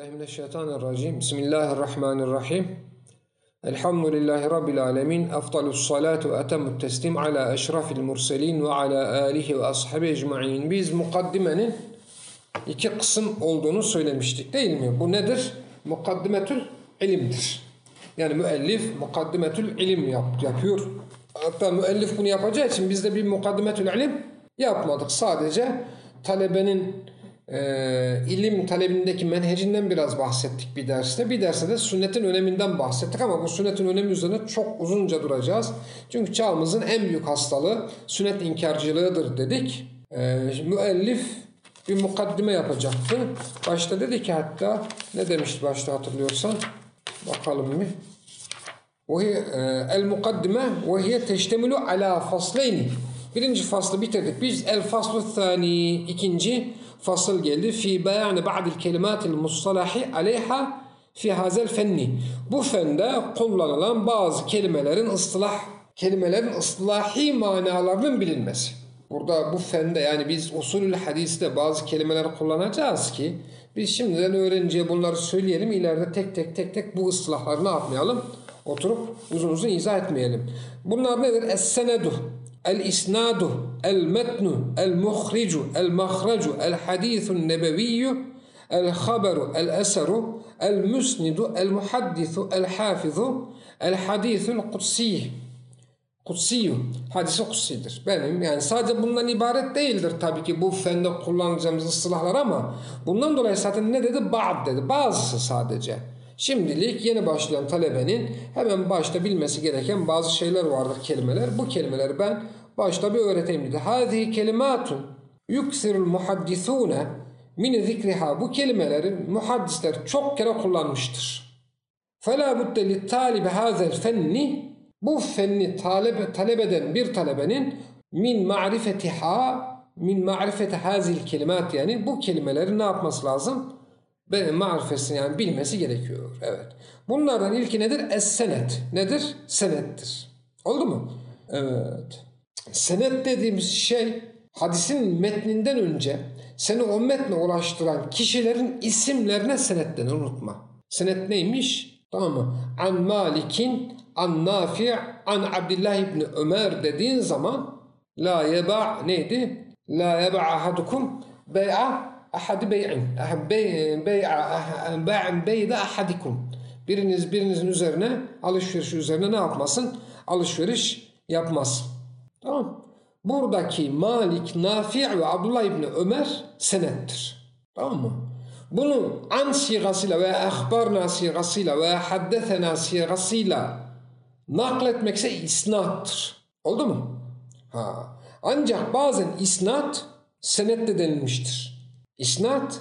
billahi mineşşeytanirracim. Bismillahirrahmanirrahim. Elhamdülillahi Rabbil alemin. Efdalus salatu ve etemmut teslim ala eşrafil murselin ve ala alihi ve ashabi ecma'in. Biz mukaddimenin iki kısım olduğunu söylemiştik değil mi? Bu nedir? Mukaddimetül ilimdir. Yani müellif mukaddimetül ilim yap, yapıyor. Hatta müellif bunu yapacağı için biz de bir mukaddimetül ilim yapmadık. Sadece talebenin e, ilim talebindeki menhecinden biraz bahsettik bir derste. Bir derste de sünnetin öneminden bahsettik ama bu sünnetin önemi üzerine çok uzunca duracağız. Çünkü çağımızın en büyük hastalığı sünnet inkarcılığıdır dedik. E, müellif bir mukaddime yapacaktı. Başta dedi ki hatta ne demişti başta hatırlıyorsan bakalım bir. E, el mukaddime ve hiye teştemilu ala fasleyni. Birinci faslı bitirdik. Biz el faslu thani ikinci fasıl geldi. Fi beyan ba'dil kelimatil mustalahi aleyha fi hazel fenni. Bu fende kullanılan bazı kelimelerin ıslah kelimelerin ıslahi manalarının bilinmesi. Burada bu fende yani biz usulül hadiste bazı kelimeler kullanacağız ki biz şimdiden öğrenciye bunları söyleyelim. ileride tek tek tek tek bu ıslahları ne yapmayalım? Oturup uzun uzun izah etmeyelim. Bunlar nedir? Es-senedu الإسناد المتن المخرج المخرج الحديث النبوي الخبر الأسر المسند المحدث الحافظ الحديث القدسي Kutsiyu, hadisi kutsidir. Benim yani sadece bundan ibaret değildir tabii ki bu fende kullanacağımız ıslahlar ama bundan dolayı zaten ne dedi? Ba'd dedi. Bazısı sadece. Şimdilik yeni başlayan talebenin hemen başta bilmesi gereken bazı şeyler vardır kelimeler. Bu kelimeleri ben başta bir öğreteyim dedi. Hâzihi kelimatun yuksirul muhaddisûne min zikriha. Bu kelimeleri muhaddisler çok kere kullanmıştır. فَلَا بُدَّ لِلْتَالِبِ هَذَا الْفَنِّ Bu fenni talep, talep eden bir talebenin min marifetiha min marifeti hazil kelimat yani bu kelimeleri ne yapması lazım? Benim marifesini yani bilmesi gerekiyor. Evet. Bunlardan ilki nedir? Es-senet. Nedir? Senettir. Oldu mu? Evet. Senet dediğimiz şey hadisin metninden önce seni o metne ulaştıran kişilerin isimlerine senet denir unutma. Senet neymiş? Tamam mı? An Malik'in, an Nafi' an Abdullah ibn Ömer dediğin zaman la yeba neydi? La yeba ahadukum bey'a ahadi bey'in. Bey'in bey'a bey'de ahadikum. Biriniz birinizin üzerine alışveriş üzerine ne yapmasın? Alışveriş yapmaz. Tamam. Buradaki Malik, Nafi ve Abdullah İbni Ömer senettir. Tamam mı? Bunu an sigasıyla veya ehbarna sigasıyla veya haddethena sigasıyla nakletmekse isnattır. Oldu mu? Ha. Ancak bazen isnat senette denilmiştir. İsnat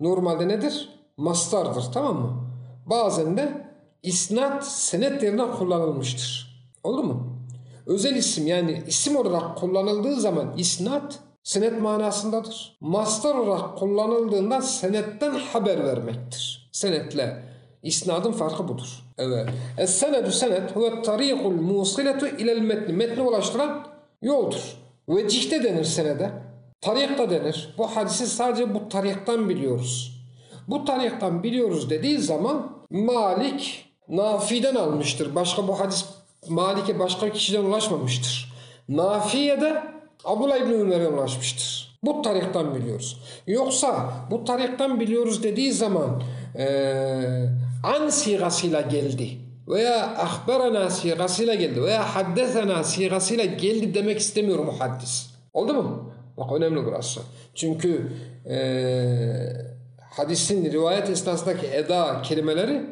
normalde nedir? Mastardır tamam mı? Bazen de isnat senet yerine kullanılmıştır. Oldu mu? Özel isim yani isim olarak kullanıldığı zaman isnat senet manasındadır. Mastar olarak kullanıldığında senetten haber vermektir. Senetle isnadın farkı budur. Evet. Es-senedü senet huve tarikul musiletu ilel metni. Metni ulaştıran yoldur. Vecihte denir senede. Tarik da denir. Bu hadisi sadece bu tariktan biliyoruz. Bu tariktan biliyoruz dediği zaman Malik Nafi'den almıştır. Başka bu hadis Malik'e başka kişiden ulaşmamıştır. Nafi'ye de Abdullah İbni Ömer'e ulaşmıştır. Bu tarikten biliyoruz. Yoksa bu tarikten biliyoruz dediği zaman ee, an sigasıyla geldi veya ahberana sigasıyla geldi veya haddesena sigasıyla geldi demek istemiyor muhaddis. Oldu mu? Bak önemli burası. Çünkü ee, hadisin rivayet esnasındaki eda kelimeleri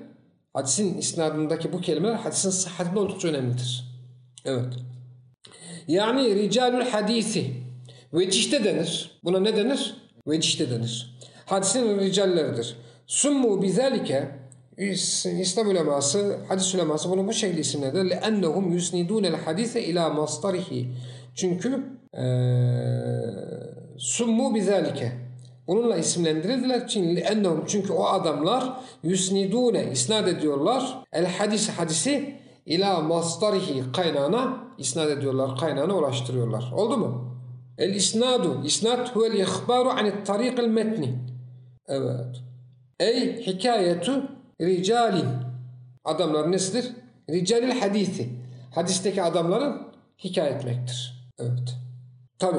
hadisin isnadındaki bu kelimeler hadisin sıhhatinde oldukça önemlidir. Evet. Yani ricalül hadisi vecihte denir. Buna ne denir? Vecihte denir. Hadisin ricalleridir. Summu bizalike İslam uleması, hadis uleması bunu bu şekilde isimlendirir. لَأَنَّهُمْ يُسْنِدُونَ الْحَدِيثَ ila مَصْطَرِهِ Çünkü ee, summu bizalike Bununla isimlendirildiler için ennehum çünkü o adamlar yusnidune isnad ediyorlar el hadis hadisi ila masdarihi kaynağına isnad ediyorlar kaynağına ulaştırıyorlar. Oldu mu? El isnadu isnad huvel ihbaru anit tariqil metni. Evet. Ey hikayetu ricalin. Adamlar nesidir? Ricalil hadisi. Hadisteki adamların hikaye etmektir. Evet. Tabi.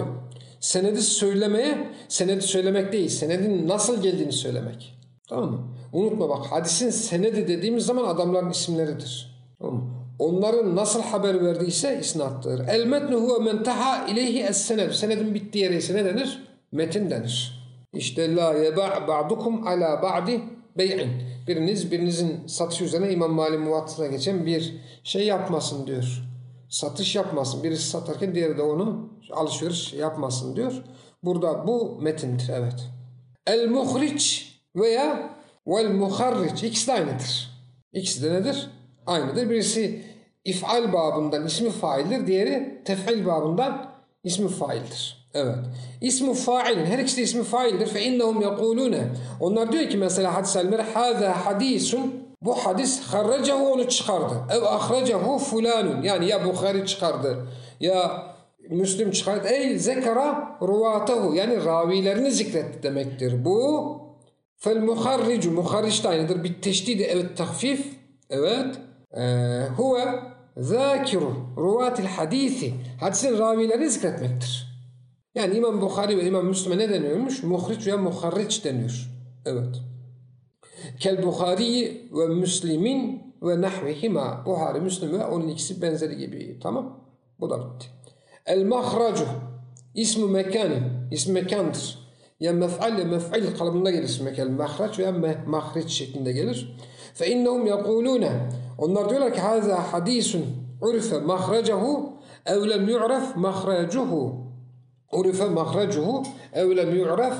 Senedi söylemeye, senedi söylemek değil, senedin nasıl geldiğini söylemek. Tamam mı? Unutma bak hadisin senedi dediğimiz zaman adamların isimleridir. Tamam mı? Onların nasıl haber verdiyse isnattır. El metnu huve men taha ileyhi es sened. Senedin bittiği yere ise ne denir? Metin denir. İşte la yeba' ba'dukum ala ba'di bey'in. Biriniz birinizin satış üzerine İmam Mali muvattına geçen bir şey yapmasın diyor. Satış yapmasın. Birisi satarken diğeri de onu alışveriş yapmasın diyor. Burada bu metindir evet. El muhriç veya vel muharriç ikisi de aynıdır. İkisi de nedir? Aynıdır. Birisi if'al babından ismi faildir. Diğeri tef'il babından ismi faildir. Evet. İsmi failin her ikisi de ismi faildir. Fe innehum yekulune. Onlar diyor ki mesela hadis elmer haza hadisun bu hadis harracahu onu çıkardı. Ev ahracahu fulanun. Yani ya Bukhari çıkardı ya Müslim çıkardı. Ey zekara ruvatahu. Yani ravilerini zikretti demektir. Bu fel muharricu. Muharriç de aynıdır. Bir teşdidi evet tahfif. Evet. Ee, huve zakiru ruvatil hadisi. Hadisin ravilerini zikretmektir. Yani İmam Bukhari ve İmam Müslim'e ne deniyormuş? Muhriç veya muharriç deniyor. Evet. Kel Bukhari ve Müslimin ve nahvihima. Buhari, Müslim ve onun ikisi benzeri gibi. Tamam. Bu da bitti. El mahracu. İsmi mekani. İsmi mekandır. Ya mef'al ya mef'il kalıbında gelir ismi mekan. Mahraç veya mahriç şeklinde gelir. Fe innehum yekulune. Onlar diyorlar ki haza hadisun urife mahracahu ev lem yu'ref mahracuhu. Urife mahracuhu ev lem yu'ref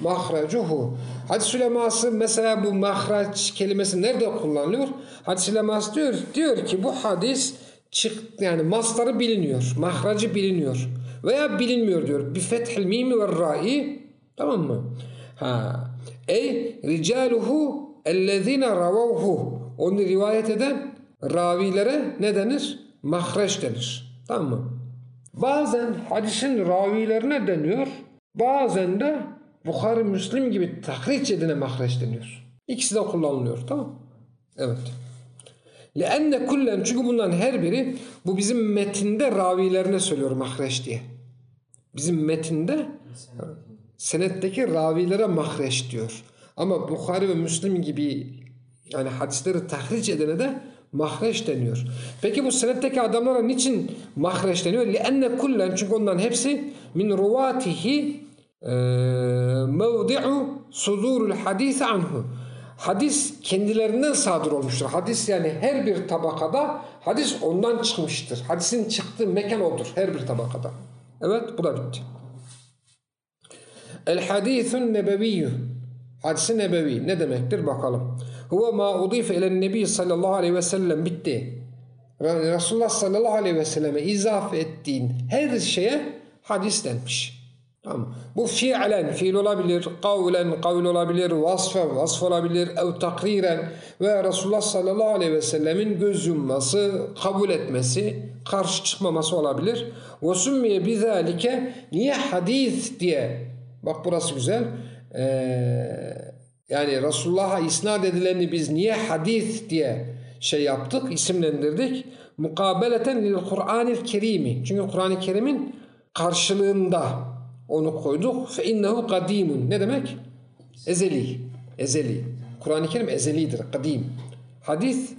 mahracuhu. Hadis uleması mesela bu mahraç kelimesi nerede kullanılıyor? Hadis uleması diyor, diyor ki bu hadis çık yani mastarı biliniyor, mahracı biliniyor veya bilinmiyor diyor. Bir fethil mimi ve ra'i tamam mı? Ha. Ey ricaluhu ellezine ravavhu onu rivayet eden ravilere ne denir? Mahreç denir. Tamam mı? Bazen hadisin ravilerine deniyor. Bazen de Bukhari Müslim gibi tahriç edine mahreç deniyor. İkisi de kullanılıyor. Tamam Evet. لأن kullen çünkü bunların her biri bu bizim metinde ravilerine söylüyor mahreç diye. Bizim metinde senetteki ravilere mahreç diyor. Ama Bukhari ve Müslim gibi yani hadisleri tahriç edene de mahreç deniyor. Peki bu senetteki adamlara niçin mahreç deniyor? لأن kullen çünkü onların hepsi min ruvatihi mevdi'u sudurul hadis anhu. Hadis kendilerinden sadır olmuştur. Hadis yani her bir tabakada hadis ondan çıkmıştır. Hadisin çıktığı mekan odur her bir tabakada. Evet bu da bitti. El hadisun nebeviyyü. Hadisi nebevi ne demektir bakalım. Huve ma udife ile nebi sallallahu aleyhi ve sellem bitti. Resulullah sallallahu aleyhi ve selleme izafe ettiğin her şeye hadis denmiş. Tamam. Bu fiilen, fiil olabilir, kavlen, kavl olabilir, vasfen, vasf olabilir, ev takriren ve Resulullah sallallahu aleyhi ve sellemin göz yumması, kabul etmesi, karşı çıkmaması olabilir. Ve sümmiye bizalike niye hadis diye. Bak burası güzel. Ee, yani Resulullah'a isnat edileni biz niye hadis diye şey yaptık, isimlendirdik. Mukabeleten lil Kur'an-ı Kerimi. Çünkü Kur'an-ı Kerim'in karşılığında onu koyduk. Fe innehu kadimun. Ne demek? Ezeli. Ezeli. Kur'an-ı Kerim ezelidir. Kadim. Hadis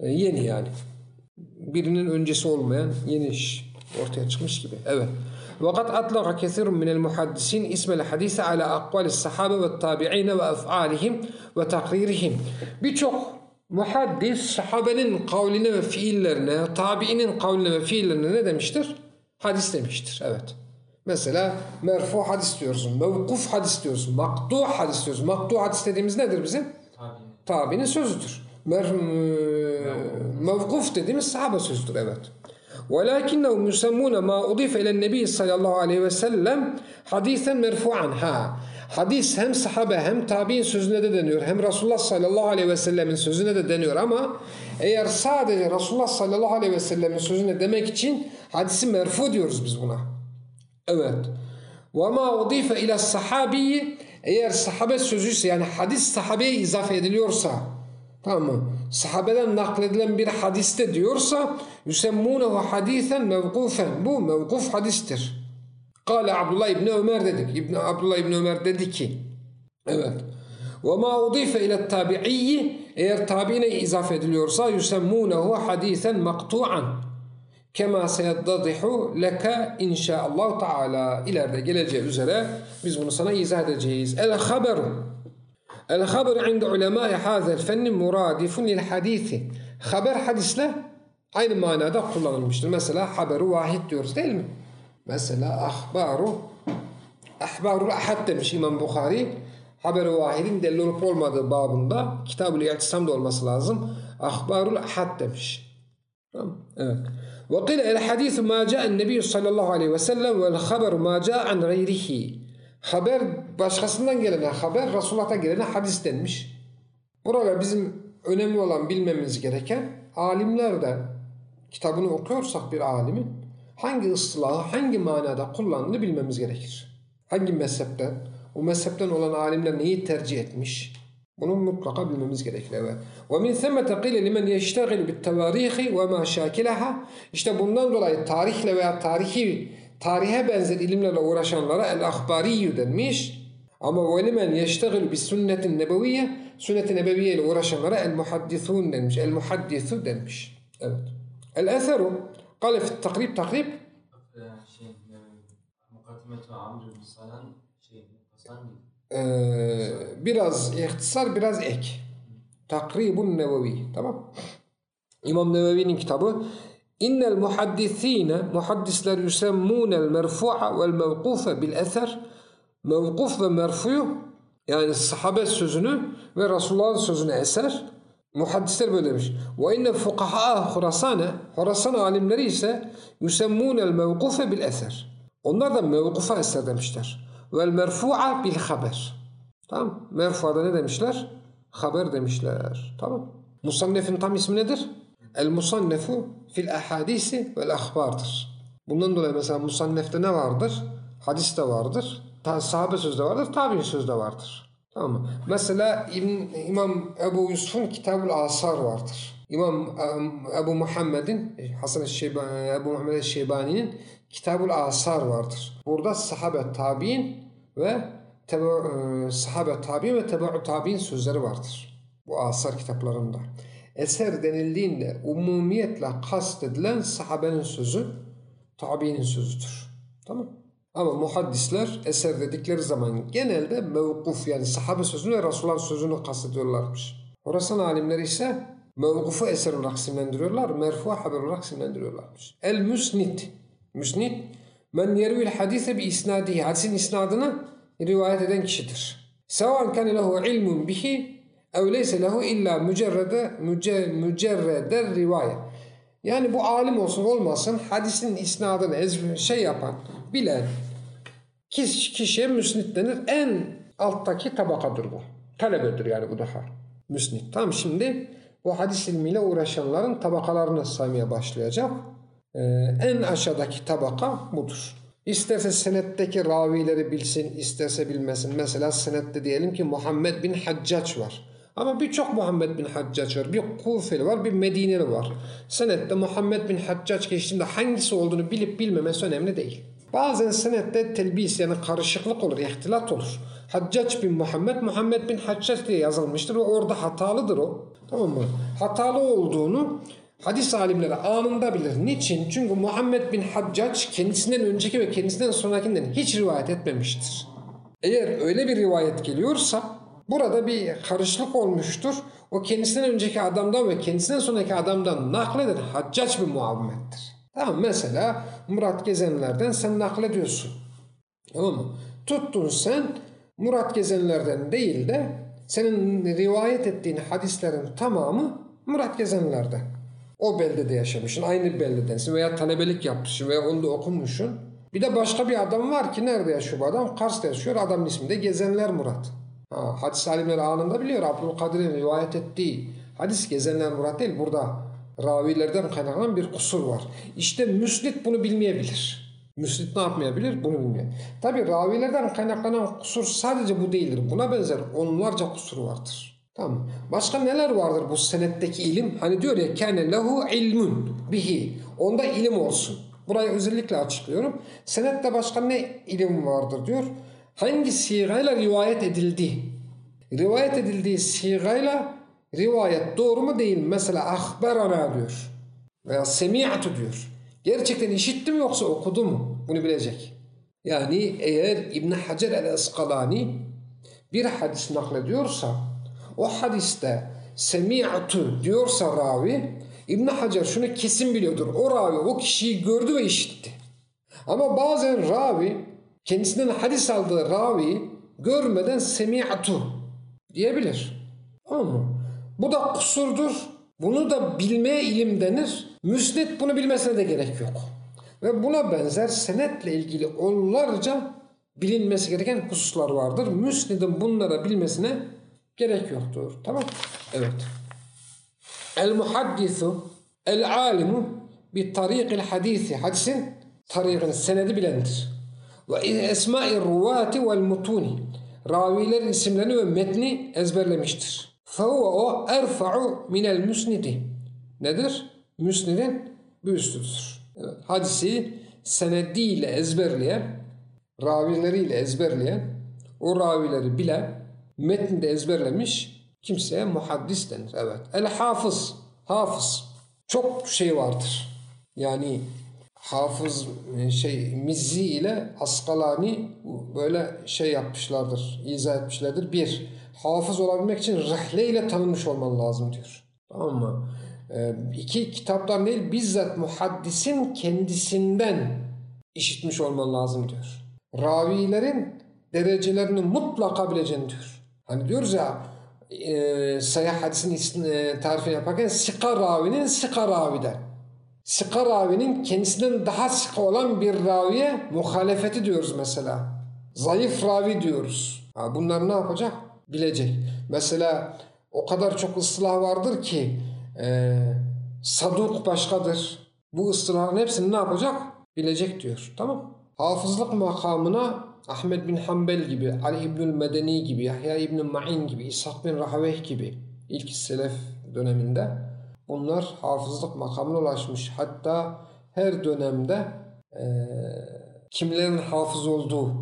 e, yeni yani. Birinin öncesi olmayan yeni iş ortaya çıkmış gibi. Evet. وقد أطلق كثير من المحدثين اسم الحديث على أقوال الصحابة والتابعين وأفعالهم وتقريرهم. Birçok muhaddis sahabenin kavline ve fiillerine, tabiinin kavline ve fiillerine ne demiştir? Hadis demiştir. Evet. Mesela merfu hadis diyoruz, mevkuf hadis diyoruz, maktu hadis diyoruz. Maktu hadis dediğimiz nedir bizim? Tabi. Tabinin sözüdür. Mer mevkuf dediğimiz sahabe sözüdür evet. وَلَكِنَّهُمْ يُسَمُّونَ مَا اُضِيفَ اِلَى النَّبِيِّ sallallahu aleyhi ve sellem hadisen merfu'an. Ha. Hadis hem sahabe hem tabi'in sözüne de deniyor. Hem Resulullah sallallahu aleyhi ve sellemin sözüne de deniyor ama eğer sadece Resulullah sallallahu aleyhi ve sellemin sözüne demek için hadisi merfu diyoruz biz buna. Evet. وَمَا اُضِيفَ اِلَى الصَّحَابِيِّ eğer sahabe sözüyse yani hadis sahabeye izafe ediliyorsa tamam mı? Sahabeden nakledilen bir hadiste diyorsa yüsemmunehu hadisen mevkufen. Bu mevkuf hadistir. Kale Abdullah İbni Ömer dedik. İbni Abdullah İbni Ömer dedi ki evet. Ve ma udife ile tabi'iyyi eğer tabiine izafe ediliyorsa yüsemmunehu hadisen maktu'an. Kema seyaddadihu leke inşaallah Teala ileride geleceği üzere biz bunu sana izah edeceğiz. El haberu El haber inde ulemâi hâzel fenni muradifun lil hadisi. Haber hadisle aynı manada kullanılmıştır. Mesela haberu vahid diyoruz değil mi? Mesela ahbaru ahbarul ahad demiş İmam Bukhari. Haber-i vahidin delil olup olmadığı babında Kitab-ı İ'tisam'da olması lazım. Ahbarul ahad demiş. Tamam. Evet. وقيل الحديث ما جاء النبي صلى الله عليه وسلم والخبر ما جاء عن غيره haber başkasından gelene haber Resulullah'tan gelene hadis denmiş. Burada bizim önemli olan bilmemiz gereken alimlerden kitabını okuyorsak bir alimin hangi ıslahı hangi manada kullandığını bilmemiz gerekir. Hangi mezhepten, o mezhepten olan alimler neyi tercih etmiş? Bunu mutlaka bilmemiz gerekir. Evet. وَمِنْ ثَمَّ تَقِيلَ لِمَنْ يَشْتَغِلُ بِالتَّوَارِيخِ وَمَا شَاكِلَهَا İşte bundan dolayı tarihle veya tarihi tarihe benzer ilimlerle uğraşanlara el-ahbariyyü denmiş. Ama ve limen bis sünnetin nebeviyye sünnet-i nebeviye ile uğraşanlara el-muhaddithun denmiş. El-muhaddithu denmiş. Evet. El-etheru kale takrib takrib ee, biraz ihtisar biraz ek. Takribun nevevi. Tamam. İmam Nevevi'nin kitabı İnnel muhaddisine muhaddisler yüsemmunel merfu'a vel mevkufe bil eser mevkuf ve merfuyu yani sahabe sözünü ve Resulullah'ın sözünü eser muhaddisler böyle demiş. Ve inne fukaha Horasane Horasan alimleri ise yüsemmunel mevkufe bil eser. Onlar da mevkufa eser demişler. Vel merfu'a bil haber. Tamam. Merfua'da ne demişler? Haber demişler. Tamam. Musannef'in tam ismi nedir? El musannefu fil ahadisi vel ahbardır. Bundan dolayı mesela musannefte ne vardır? Hadis de vardır. Sahabe sözde vardır. Tabi'in sözde vardır. Tamam mı? Mesela İmam Ebu Yusuf'un Kitabul Asar vardır. İmam Ebu Muhammed'in Hasan Şeybani, Ebu Muhammed Şeybani'nin Kitabul Asar vardır. Burada sahabe tabi'in ve tebe, sahabe tabi'in ve tebe tabi'in sözleri vardır. Bu asar kitaplarında eser denildiğinde umumiyetle kastedilen sahabenin sözü, tabiinin sözüdür. Tamam Ama muhaddisler eser dedikleri zaman genelde mevkuf yani sahabe sözünü ve Resulullah'ın sözünü kastediyorlarmış. Horasan alimleri ise mevkufu eser olarak isimlendiriyorlar, merfu haber olarak isimlendiriyorlarmış. El müsnid. Müsnid men yervil hadise bi isnadihi. Hadisin isnadını rivayet eden kişidir. Sevan kane lehu ilmun bihi ev leyse lehu illa mücerrede mücerrede rivayet. Yani bu alim olsun olmasın hadisin isnadını ezber şey yapan, bilen kişi, kişiye müsnit denir. En alttaki tabakadır bu. Talebedir yani bu daha. Müsnit. Tamam şimdi bu hadis ilmiyle uğraşanların tabakalarını saymaya başlayacak. Ee, en aşağıdaki tabaka budur. İsterse senetteki ravileri bilsin, isterse bilmesin. Mesela senette diyelim ki Muhammed bin Haccac var. Ama birçok Muhammed bin Haccac var. Bir Kufeli var, bir Medineli var. Senette Muhammed bin Haccac geçtiğinde hangisi olduğunu bilip bilmemesi önemli değil. Bazen senette telbis yani karışıklık olur, ihtilat olur. Haccac bin Muhammed, Muhammed bin Haccac diye yazılmıştır ve orada hatalıdır o. Tamam mı? Hatalı olduğunu hadis alimleri anında bilir. Niçin? Çünkü Muhammed bin Haccac kendisinden önceki ve kendisinden sonrakinden hiç rivayet etmemiştir. Eğer öyle bir rivayet geliyorsa Burada bir karışıklık olmuştur. O kendisinden önceki adamdan ve kendisinden sonraki adamdan nakleden haccac bir muhabbettir. Tamam mesela Murat Gezenler'den sen naklediyorsun. Tamam mı? Tuttun sen Murat Gezenler'den değil de senin rivayet ettiğin hadislerin tamamı Murat Gezenler'den. O beldede yaşamışsın, aynı beldedensin veya talebelik yapmışsın veya onu da okumuşsun. Bir de başka bir adam var ki nerede yaşıyor bu adam? Kars'ta yaşıyor. Adamın ismi de Gezenler Murat. Ha, hadis alimleri anında biliyor. Abdülkadir'in rivayet ettiği hadis gezenler murat değil. Burada ravilerden kaynaklanan bir kusur var. İşte müsnit bunu bilmeyebilir. Müsnit ne yapmayabilir? Bunu bilmiyor. Tabi ravilerden kaynaklanan kusur sadece bu değildir. Buna benzer onlarca kusur vardır. Tamam. Başka neler vardır bu senetteki ilim? Hani diyor ya kâne lehu ilmun bihi. Onda ilim olsun. Burayı özellikle açıklıyorum. Senette başka ne ilim vardır diyor. Hangi sigayla rivayet edildi? Rivayet edildiği sigayla rivayet doğru mu değil? Mesela ahberana diyor. Veya semi'atu diyor. Gerçekten işitti mi yoksa okudu mu? Bunu bilecek. Yani eğer İbn Hacer el-Eskalani bir hadis naklediyorsa o hadiste semi'atu diyorsa ravi İbn Hacer şunu kesin biliyordur. O ravi o kişiyi gördü ve işitti. Ama bazen ravi kendisinden hadis aldığı ravi görmeden semi'atu diyebilir. Tamam mı? Bu da kusurdur. Bunu da bilmeye ilim denir. Müsned bunu bilmesine de gerek yok. Ve buna benzer senetle ilgili onlarca bilinmesi gereken hususlar vardır. Müsned'in bunlara bilmesine gerek yoktur. Tamam Evet. El muhaddisu el alimu bi tarikil hadisi. Hadisin tarikini, senedi bilendir ve esma-i ruvati vel mutuni raviler isimlerini ve metni ezberlemiştir. Fehuve o erfa'u minel müsnidi. Nedir? Müsnidin bir üstüdür. Hadisi senediyle ezberleyen, ravileriyle ezberleyen, o ravileri bilen, metni de ezberlemiş kimseye muhaddis denir. Evet. El hafız, hafız. Çok şey vardır. Yani hafız şey Mizzi ile Askalani böyle şey yapmışlardır, izah etmişlerdir. Bir, hafız olabilmek için rehle ile tanınmış olman lazım diyor. Tamam mı? Ee, iki kitaptan değil bizzat muhaddisin kendisinden işitmiş olman lazım diyor. Ravilerin derecelerini mutlaka bileceksin diyor. Hani diyoruz ya e, sayı hadisin e, tarifini yaparken sika ravinin sika raviden. Sika ravinin kendisinden daha sika olan bir raviye muhalefeti diyoruz mesela. Zayıf ravi diyoruz. Ha, bunlar ne yapacak? bilecek. Mesela o kadar çok ıslah vardır ki e, saduk başkadır. Bu ıslahın hepsini ne yapacak? Bilecek diyor. Tamam. Hafızlık makamına Ahmet bin Hanbel gibi, Ali İbnül Medeni gibi, Yahya İbn Ma'in gibi, İshak bin Rahaveh gibi ilk selef döneminde bunlar hafızlık makamına ulaşmış. Hatta her dönemde e, kimlerin hafız olduğu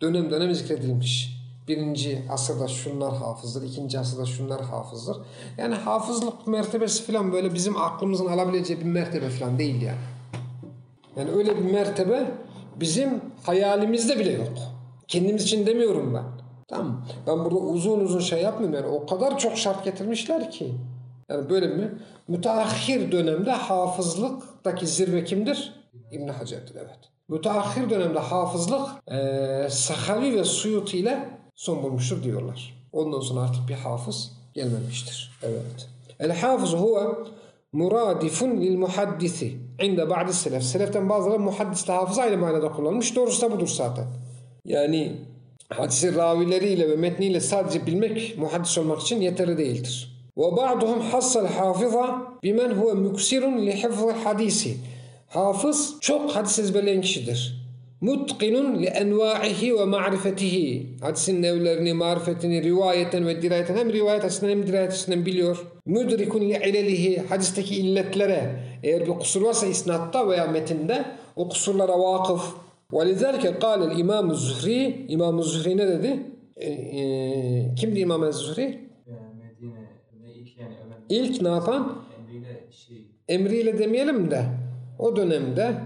dönem dönem zikredilmiş birinci asırda şunlar hafızdır, ikinci asırda şunlar hafızdır. Yani hafızlık mertebesi falan böyle bizim aklımızın alabileceği bir mertebe falan değil yani. Yani öyle bir mertebe bizim hayalimizde bile yok. Kendimiz için demiyorum ben. Tamam Ben burada uzun uzun şey yapmıyorum yani o kadar çok şart getirmişler ki. Mi? Müteahhir dönemde hafızlıktaki zirve kimdir? İbn Hacer'dir evet. Müteahhir dönemde hafızlık e, Sahavi ve Suyuti ile son bulmuştur diyorlar. Ondan sonra artık bir hafız gelmemiştir. Evet. El hafız huve muradifun lil muhaddisi inde ba'di selef. Seleften bazıları muhaddisle hafız aynı manada kullanmış. Doğrusu da budur zaten. Yani hadisi ravileriyle ve metniyle sadece bilmek muhaddis olmak için yeterli değildir. Ve ba'duhum hassal hafiza bimen huve müksirun li hifzı hadisi. Hafız çok hadis ezberleyen kişidir mutqinun li enva'ihi ve ma'rifetihi. Hadisin nevlerini, marifetini rivayeten ve dirayeten hem rivayet açısından hem dirayet açısından biliyor. Müdrikun li ilelihi. Hadisteki illetlere eğer bir kusur varsa isnatta veya metinde o kusurlara vakıf. وَلِذَلِكَ قَالَ الْاِمَامُ الزُّهْرِي İmam-ı Zühri ne dedi? E, e, kimdi İmam-ı Zühri? İlk ne yapan? Emriyle şey, Emriyle demeyelim de o dönemde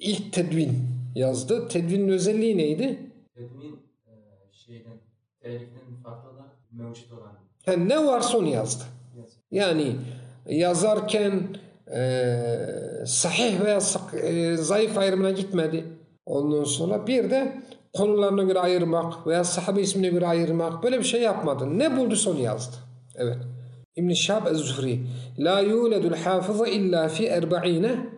ilk tedvin yazdı. Tedvinin özelliği neydi? Tedmin e, şeyden, telifinin farklı da mevcut olan Yani ne varsa onu yazdı. Yani yazarken e, sahih veya e, zayıf ayrımına gitmedi. Ondan sonra bir de konularına göre ayırmak veya sahabe ismine göre ayırmak böyle bir şey yapmadı. Ne bulduysa onu yazdı. Evet. İbn Şahab ez-Zuhri La yuledul hafıza illa fi erba'ine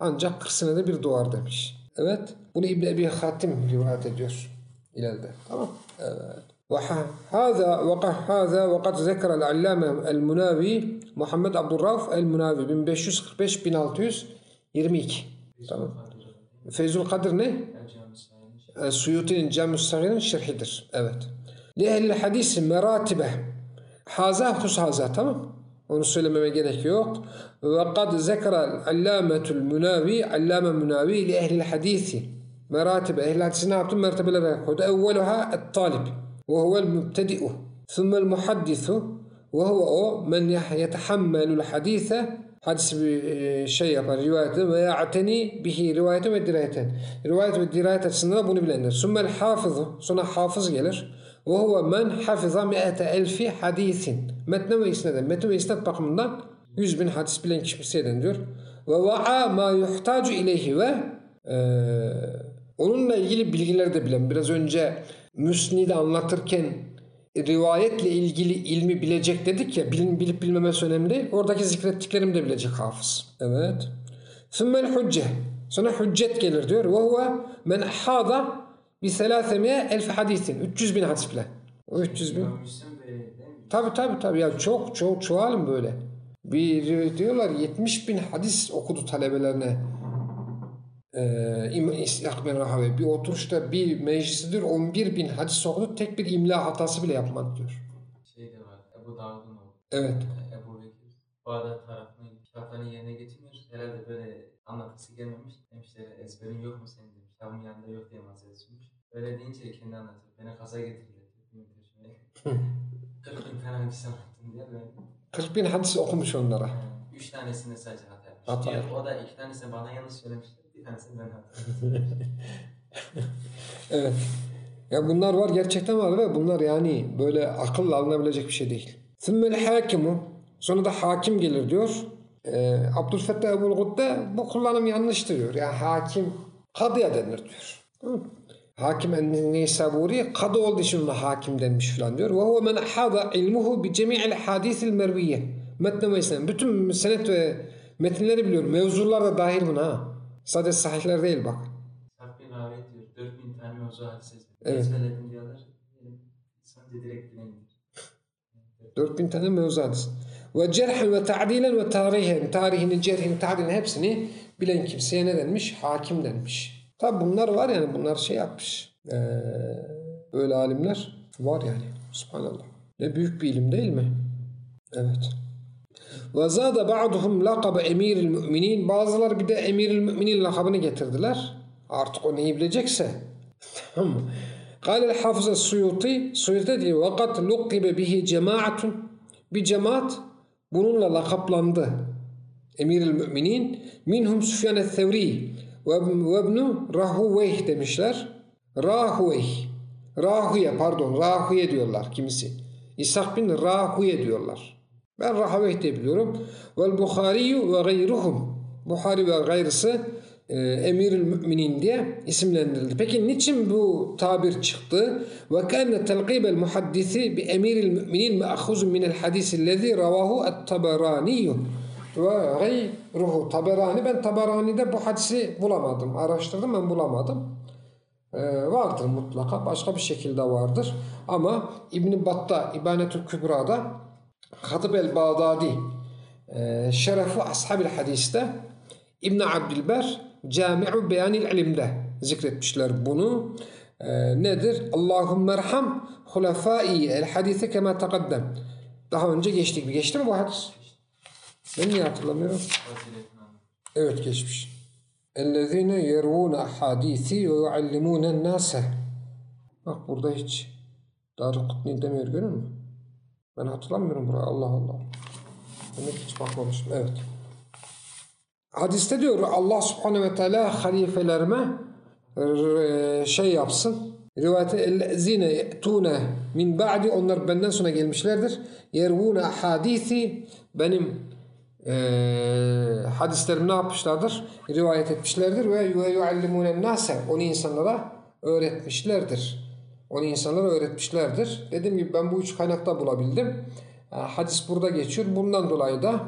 ancak 40 senede bir doğar demiş. Evet. Bunu İbn Ebi Hatim rivayet ediyor. İleride. Tamam. Evet. وهذا وقع هذا وقد ذكر العلامة المناوي محمد عبد الرؤوف المناوي 1545 1622 tamam Feyzul Kadir ne? El-Cami Sahih. E, Suyuti'nin Cem-i Sagir'in şerhidir. Evet. Li hadisi meratibe. Haza hus haza tamam. Onu söylememe gerek yok. Ve kad zekara allametul münavi allame münavi li ehli hadisi. Meratibe. Ehli hadisi ne yaptı? Mertebelere koydu. Evveluha et-talib. Ve huvel mübtedi'u. Thummel muhaddisu. Ve huve o men yetehammelul hadise hadis bir e, şey yapar rivayeti ve ya'teni bihi rivayete ve dirayeten. Rivayet ve dirayet açısından da bunu bilenler. Sümmel hafızu sonra hafız gelir. Huve men hafiza mi'ete elfi hadisin. Metne ve isneden. Metin ve isnat bakımından 100 bin hadis bilen kimseden diyor. Ve va'a ma yuhtacu ileyhi ve e, onunla ilgili bilgileri de bilen. Biraz önce Müsnid'i anlatırken rivayetle ilgili ilmi bilecek dedik ya bilin, bilip bilmemesi önemli değil. Oradaki zikrettiklerimi de bilecek hafız. Evet. Sümmel hücce. Sonra hüccet gelir diyor. Ve huve men ahada bi selâsemiye elf hadisin. 300 bin hadis bile. O 300 bin. Tabi tabi tabi ya çok çok çoğalım böyle. Bir diyorlar 70 bin hadis okudu talebelerine. Ee, İshak bin bir oturuşta bir meclisidir 11 bin hadis okudu tek bir imla hatası bile yapmadı diyor. Şey de var. Ebu Davud'un. Evet. Ebu Bekir. Bağdat tarafına kitaplarını yerine getirmiyor. Herhalde böyle anlatısı gelmemiş. Demişler ezberin yok mu senin demiş. Kitabın yanında yok diye masaya sunmuş. Öyle deyince kendi anlatıyor. Beni kaza getirdiler. Benim peşime. 40 bin tane hadis anlattım diye böyle. 40 bin hadis okumuş onlara. Yani Üç tanesinde sadece hata yapmış. Hata yapmış. o da iki tanesini bana yanlış söylemişti. Bir tanesini ben hata. Evet. Ya bunlar var gerçekten var ve bunlar yani böyle akılla alınabilecek bir şey değil. Sümmel hakimu sonra da hakim gelir diyor. Ee, Abdülfettah Ebu'l Gudde bu kullanım yanlış diyor. Yani hakim kadıya denir diyor. Hı. Hakim en-Nisaburi kadı olduğu için ona hakim denmiş falan diyor. Ve huve men ahada ilmuhu bi cemi'il hadisil merviye. Metne ve. Bütün senet ve metinleri biliyor. Mevzular da dahil buna ha. Sadece sahihler değil bak. Bir rivayet diyor. 4000 tane mevzu hadis ezberledim. Evet. Diyorlar. Sadece direkt bilendir. 4000 tane mevzu hadis. Ve cerhen ve ta'dilen ve tarihen. Tarihini, cerhini, ta'dilini hepsini bilen kimseye ne denmiş? Hakim denmiş. Tabi bunlar var yani bunlar şey yapmış. Ee, alimler var yani. Subhanallah. Ne büyük bir ilim değil mi? Evet. Ve zâde ba'duhum lakabı emiril müminin. Bazılar bir de emiril müminin lakabını getirdiler. Artık o neyi bilecekse. Tamam mı? Kâlel hafıza suyuti. Suyuti diyor. Ve kat lukkibe bihi cemaatun. Bir cemaat bununla lakaplandı. Emiril müminin. Minhum Süfyan-ı Sevri ve ibn Rahuveyh demişler. Rahuveyh. Rahuye pardon Rahuye diyorlar kimisi. İshak bin Rahuye diyorlar. Ben Rahuveyh diye biliyorum. Vel Bukhari ve gayruhum. Buhari ve gayrısı e, Emirül Müminin diye isimlendirildi. Peki niçin bu tabir çıktı? Ve kâne telqîbel muhaddisi bi emiril müminin me'ahuzun minel hadisillezî ravahu et-taberâniyyu ve gayruhu. Taberani ben Taberani'de bu hadisi bulamadım. Araştırdım ben bulamadım. Ee, vardır mutlaka. Başka bir şekilde vardır. Ama İbn Battah İbanetül Kübra'da Hatib el-Bağdadi e, Şerefu Ashabil Hadis'te İbn Abdülber Cami'u Beyanil İlim'de zikretmişler bunu. E, nedir? Allahümme erham hulefai el hadise kema takaddem. Daha önce geçtik. Geçti mi bu hadis? Ben niye hatırlamıyorum? Faziletini anlat. Evet geçmiş. اَلَّذ۪ينَ يَرْوُونَ اَحَاد۪يثِ وَيُعَلِّمُونَ النَّاسَ Bak burada hiç Darukutni demiyor görüyor musun? Ben hatırlamıyorum burayı Allah Allah. Demek hiç bakmamışım. Evet. Hadiste diyor Allah subhanehu ve teala halifelerime e, şey yapsın. Rivayete ellezine ye'tune min ba'di onlar benden sonra gelmişlerdir. Yervune hadisi benim e, hadislerim ne yapmışlardır? Rivayet etmişlerdir ve yuallimune nase onu insanlara öğretmişlerdir. Onu insanlara öğretmişlerdir. Dediğim gibi ben bu üç kaynakta bulabildim. E, Hadis burada geçiyor. Bundan dolayı da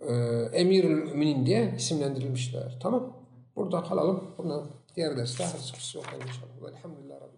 e, Emirül Müminin diye isimlendirilmişler. Tamam. Burada kalalım. Bundan diğer derste hadis kutusu okuyalım inşallah. Alemin.